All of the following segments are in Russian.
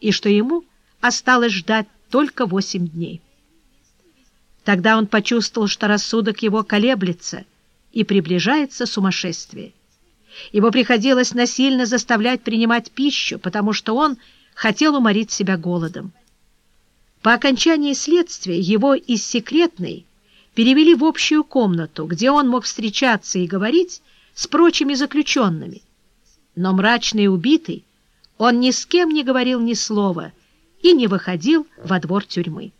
и что ему осталось ждать только восемь дней. Тогда он почувствовал, что рассудок его колеблется и приближается сумасшествие. Его приходилось насильно заставлять принимать пищу, потому что он хотел уморить себя голодом. По окончании следствия его из секретной перевели в общую комнату, где он мог встречаться и говорить с прочими заключенными. Но мрачный убитый, он ни с кем не говорил ни слова и не выходил во двор тюрьмы.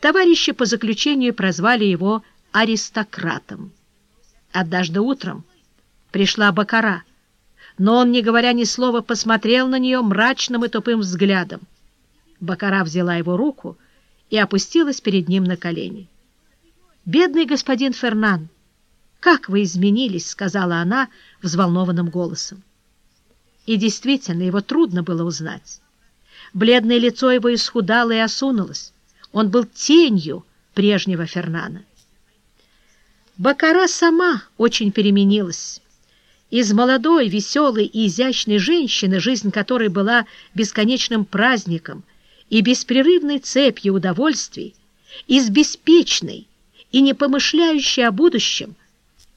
Товарищи по заключению прозвали его аристократом. Однажды утром пришла Бакара, но он, не говоря ни слова, посмотрел на нее мрачным и тупым взглядом. Бакара взяла его руку и опустилась перед ним на колени. «Бедный господин Фернан, как вы изменились!» — сказала она взволнованным голосом. И действительно, его трудно было узнать. Бледное лицо его исхудало и осунулось. Он был тенью прежнего Фернана. Бакара сама очень переменилась. Из молодой, веселой и изящной женщины, жизнь которой была бесконечным праздником и беспрерывной цепью удовольствий, из беспечной и не помышляющей о будущем,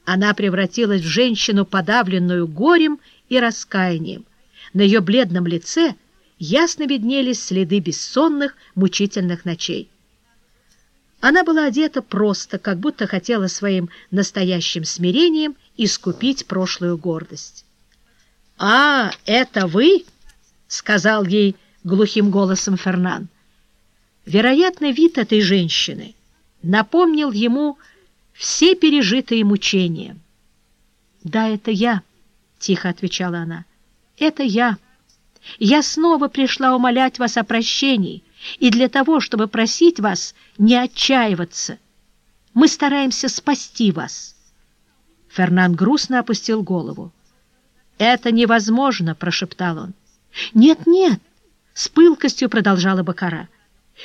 она превратилась в женщину, подавленную горем и раскаянием. На ее бледном лице ясно виднелись следы бессонных, мучительных ночей. Она была одета просто, как будто хотела своим настоящим смирением искупить прошлую гордость. «А, это вы?» — сказал ей глухим голосом Фернан. Вероятно, вид этой женщины напомнил ему все пережитые мучения. «Да, это я», — тихо отвечала она. «Это я. Я снова пришла умолять вас о прощении, и для того, чтобы просить вас не отчаиваться. Мы стараемся спасти вас». Фернан грустно опустил голову. «Это невозможно», — прошептал он. «Нет-нет», — с пылкостью продолжала Бакара.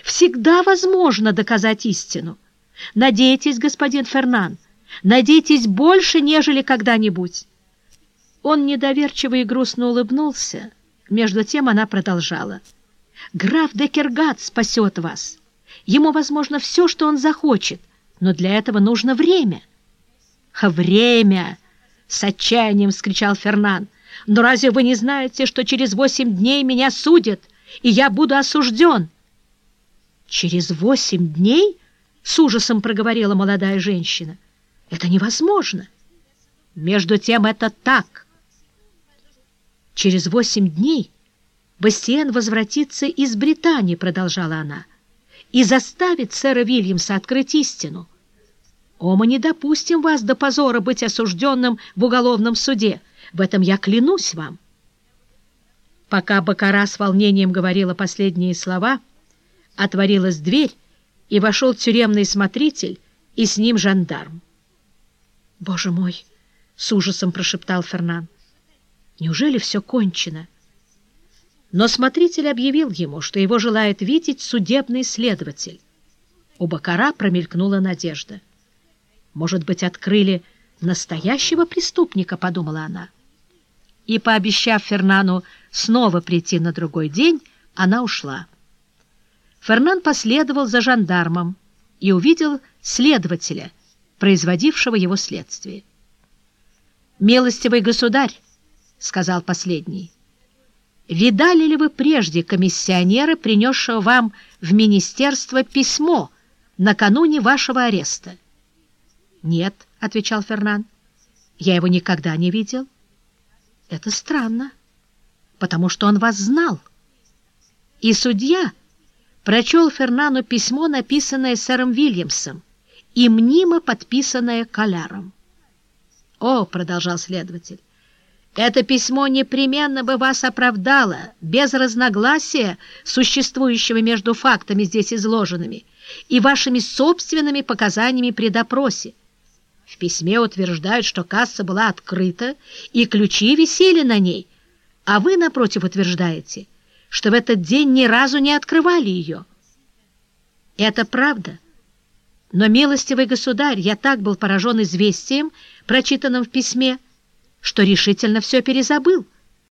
«Всегда возможно доказать истину. Надейтесь, господин Фернан, надейтесь больше, нежели когда-нибудь». Он недоверчиво и грустно улыбнулся. Между тем она продолжала. «Граф Декергат спасет вас. Ему возможно все, что он захочет, но для этого нужно время». «Время!» — с отчаянием вскричал Фернан. «Но разве вы не знаете, что через восемь дней меня судят, и я буду осужден?» «Через восемь дней?» — с ужасом проговорила молодая женщина. «Это невозможно!» «Между тем это так!» «Через восемь дней Бастиен возвратится из Британии», — продолжала она, «и заставит сэра Вильямса открыть истину. О, мы не допустим вас до позора быть осужденным в уголовном суде. В этом я клянусь вам». Пока Бакара с волнением говорила последние слова, отворилась дверь, и вошел тюремный смотритель, и с ним жандарм. «Боже мой!» — с ужасом прошептал Фернан. «Неужели все кончено?» Но смотритель объявил ему, что его желает видеть судебный следователь. У Бакара промелькнула надежда. «Может быть, открыли настоящего преступника?» — подумала она. И, пообещав Фернану снова прийти на другой день, она ушла. Фернан последовал за жандармом и увидел следователя, производившего его следствие. «Милостивый государь!» — сказал последний. «Видали ли вы прежде комиссионера, принесшего вам в министерство письмо накануне вашего ареста?» «Нет», — отвечал Фернан, — «я его никогда не видел». «Это странно, потому что он вас знал». И судья прочел Фернану письмо, написанное сэром Вильямсом и мнимо подписанное Коляром. «О», — продолжал следователь, — «это письмо непременно бы вас оправдало, без разногласия, существующего между фактами здесь изложенными, и вашими собственными показаниями при допросе. В письме утверждают, что касса была открыта, и ключи висели на ней, а вы, напротив, утверждаете, что в этот день ни разу не открывали ее. Это правда. Но, милостивый государь, я так был поражен известием, прочитанным в письме, что решительно все перезабыл —